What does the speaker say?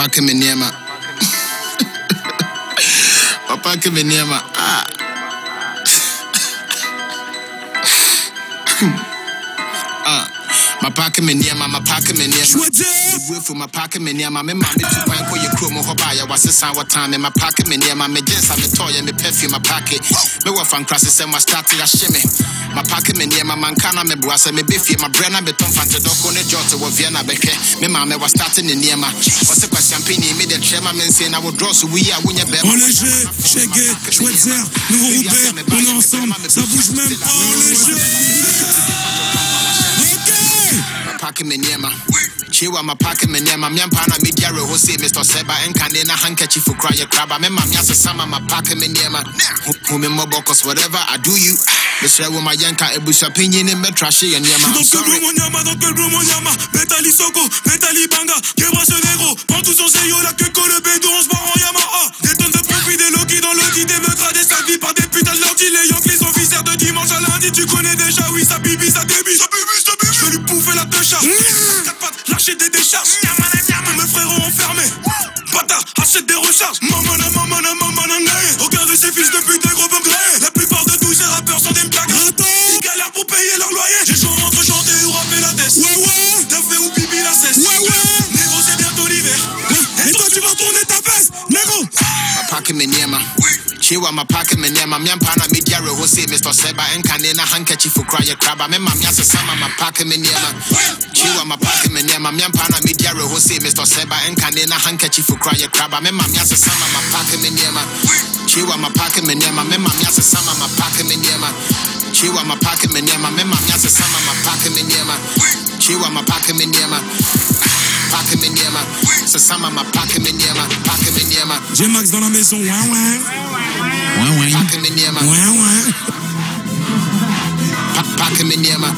Mapake me nneɛma. Mapake me nneɛma. Ah. Ah. Mapake me nneɛma, mapake me nneɛma. Choisir. Ebuefo mapake me nneɛma. Me maame tu kwan kɔ yɛ kurom hɔ baa yɛ wasesa wɔtan me mapake me nneɛma. Me jeans a metɔɔyɛ me perfume mapake. Me wɔ fankrase sɛ ma start ahye me. Mapake me nneɛma manka na meboa sɛ mebɛfie mabrɛ na betɔ mfantedɔko ne jɔt wɔ Vienna bɛhwɛ. Eh? Me maame wa start ne nneɛma. Ɔsɛ kwasiampeni me de trɛ ma me nsɛn na wo drɔs wuyi a wonyɛ bɛrima. En léger, Cheguet, Schweitzer, Nouveau Roubaix, on est ensemble, ça bouge même pas en léger. Ok! mapake me nneɛma kyewa mapake me nneɛma meampa na medi awerɛhɔ sei mr sɛba ɛnkane na handkerchief kora yɛ kraba mema me asesa ma mapake me nneɛma Hu- hu me mmɔbɔ whatever I do you mesrɛ wo ma yɛnka abusuapanyin ne mmɛtra hye yɛ nneɛma Métali Soko, Métali Banga, Quebra ce négro. Prends tout son seyo, la queue colle le bédou, on se barre en Yamaha. Des tonnes de profits, des Loki dans l'audi Des meurtres des sa vie par des putains de lordi Les Yankees sont viscères de dimanche à lundi Tu connais déjà, oui, sa bibi, sa débit Sa bibi, sa bibi. Je vais lui bouffer la deux charges Quatre pattes, lâcher des décharges. Tous mes frérots enfermés. Bâtard, achète des recharges. Mamana, mamana, mamana, naïe Aucun de ces fils de pute me nneɛma kyewa mapake me nneɛma meampa na medi awerɛhɔ sei mr sɛba ɛnkane na handkerchief yɛ kraba mema me asesa ma mapake me nneɛma kyewa mapake me awerɛhɔ sei mr sɛba ɛnkane na handkerchief yɛ kraba mema me asesa ma mapake me nneɛma kyewa mapake me mema me asesa ma mapake me nneɛma kyewa mapake me mema me asesa ma mapake me nneɛma kyewa mapake me nneɛma pake me nneɛma sesa ma mapake me nneɛma pake me nneɛma J-Max dans la maison Ouais ouais. Ouais, ouais. pake me nneɛma Ouais ouais. Pa- pake me nneɛma